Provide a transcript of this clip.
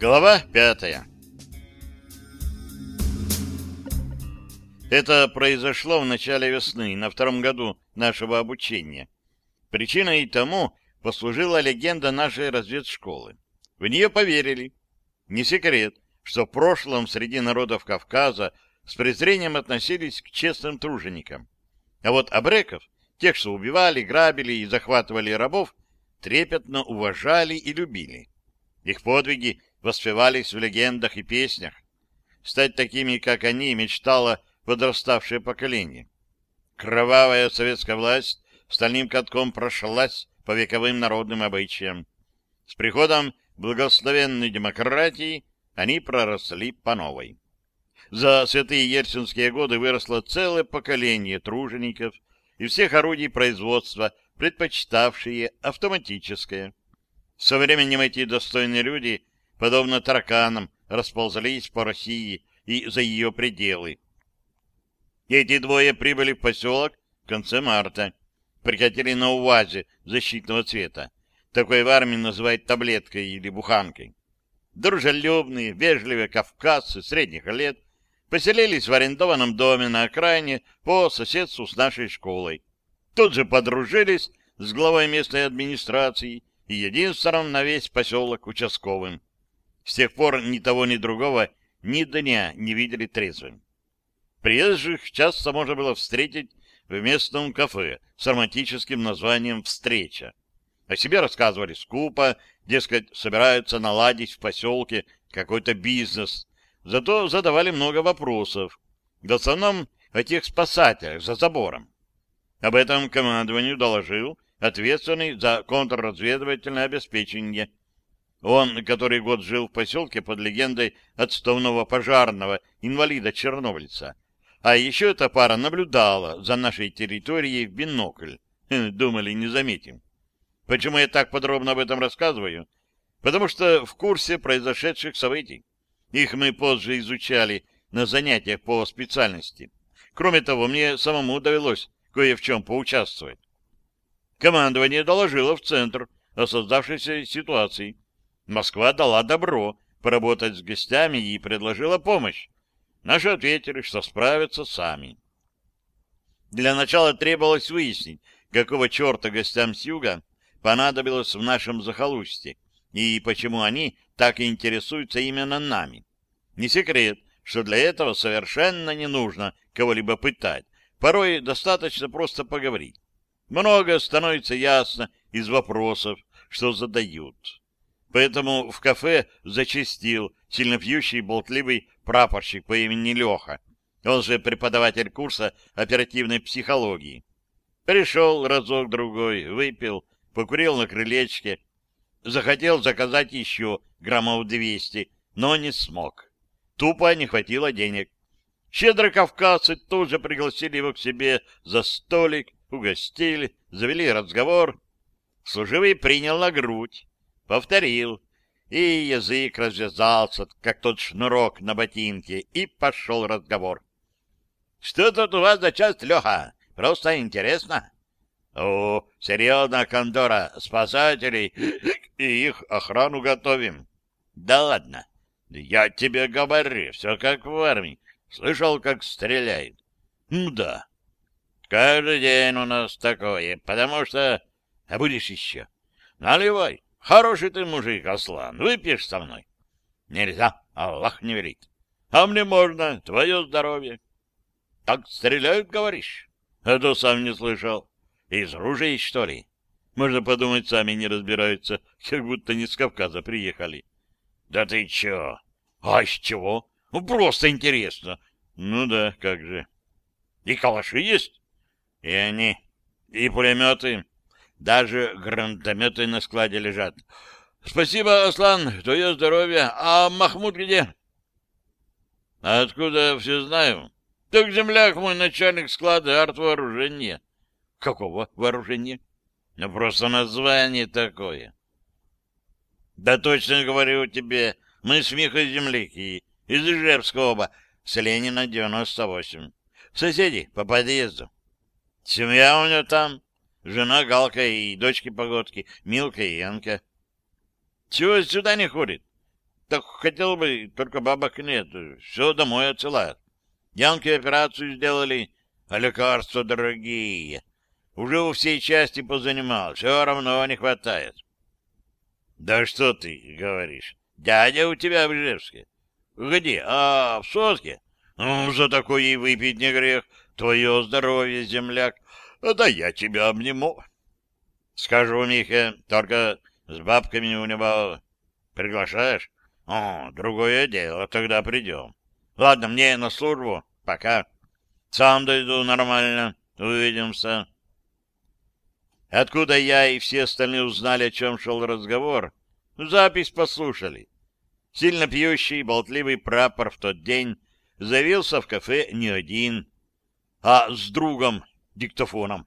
Глава пятая Это произошло в начале весны, на втором году нашего обучения. Причиной тому послужила легенда нашей разведшколы. В нее поверили. Не секрет, что в прошлом среди народов Кавказа с презрением относились к честным труженикам. А вот абреков, тех, что убивали, грабили и захватывали рабов, трепетно уважали и любили. Их подвиги воспевались в легендах и песнях. Стать такими, как они, мечтало подраставшее поколение. Кровавая советская власть стальным катком прошлась по вековым народным обычаям. С приходом благословенной демократии они проросли по новой. За святые ельцинские годы выросло целое поколение тружеников и всех орудий производства, предпочитавшие автоматическое. Со временем эти достойные люди, подобно тараканам, расползались по России и за ее пределы. Эти двое прибыли в поселок в конце марта. Прикатили на УАЗе защитного цвета. Такой в армии называют таблеткой или буханкой. Дружелюбные, вежливые кавказцы средних лет поселились в арендованном доме на окраине по соседству с нашей школой. Тут же подружились с главой местной администрации и единственным на весь поселок участковым. С тех пор ни того, ни другого ни дня не видели трезвым. Приезжих часто можно было встретить в местном кафе с романтическим названием «Встреча». О себе рассказывали скупо, дескать, собираются наладить в поселке какой-то бизнес, зато задавали много вопросов, в основном о тех спасателях за забором. Об этом командованию доложил ответственный за контрразведывательное обеспечение. Он, который год жил в поселке под легендой отставного пожарного инвалида-чернобыльца, а еще эта пара наблюдала за нашей территорией в бинокль. Думали, не заметим. Почему я так подробно об этом рассказываю? Потому что в курсе произошедших событий. Их мы позже изучали на занятиях по специальности. Кроме того, мне самому довелось кое в чем поучаствовать. Командование доложило в Центр о создавшейся ситуации. Москва дала добро поработать с гостями и предложила помощь. Наши ответили, что справятся сами. Для начала требовалось выяснить, какого черта гостям с юга понадобилось в нашем захолустье, и почему они так интересуются именно нами. Не секрет, что для этого совершенно не нужно кого-либо пытать, порой достаточно просто поговорить. Много становится ясно из вопросов, что задают. Поэтому в кафе зачастил сильно пьющий болтливый прапорщик по имени Леха, он же преподаватель курса оперативной психологии. Пришел разок-другой, выпил, покурил на крылечке, захотел заказать еще граммов двести, но не смог. Тупо не хватило денег. Щедро кавказцы тоже пригласили его к себе за столик, угостили, завели разговор. Служивый принял на грудь, повторил, и язык развязался, как тот шнурок на ботинке, и пошел разговор. — Что тут у вас за часть, Леха? Просто интересно. — О, серьезно, Кондора, спасателей и их охрану готовим. — Да ладно. — Я тебе говорю, все как в армии. Слышал, как стреляет? — Ну да. — Каждый день у нас такое, потому что... А будешь еще? — Наливай. Хороший ты мужик, Аслан, выпьешь со мной? Нельзя, Аллах не велит. А мне можно, твое здоровье. Так стреляют, говоришь? А то сам не слышал. Из ружей, что ли? Можно подумать, сами не разбираются, как будто не с Кавказа приехали. Да ты чё? А с чего? Ну, просто интересно. Ну да, как же. И калаши есть? И они. И пулеметы. Даже гранатометы на складе лежат. Спасибо, Аслан, твое здоровье. А Махмуд где? Откуда все знаю? Так земляк мой начальник склада артвооружения. Какого вооружения? Ну, просто название такое. Да точно говорю тебе, мы с Михой земляки, из Ижевска оба, с Ленина 98. Соседи по подъезду. Семья у него там, Жена Галка и дочки Погодки, Милка и Янка. Чего сюда не ходит? Так хотел бы, только бабок нет. Все домой отсылают. Янки операцию сделали, а лекарства дорогие. Уже у всей части позанимал, все равно не хватает. Да что ты говоришь? Дядя у тебя в Ижевске. Где? А, в Соске? Ну, за такое и выпить не грех. Твое здоровье, земляк. Да я тебя обниму. Скажу, Михе, только с бабками у него приглашаешь? О, другое дело, тогда придем. Ладно, мне на службу. Пока. Сам дойду нормально. Увидимся. Откуда я и все остальные узнали, о чем шел разговор? Запись послушали. Сильно пьющий, болтливый прапор в тот день завелся в кафе не один, а с другом, диктофоном.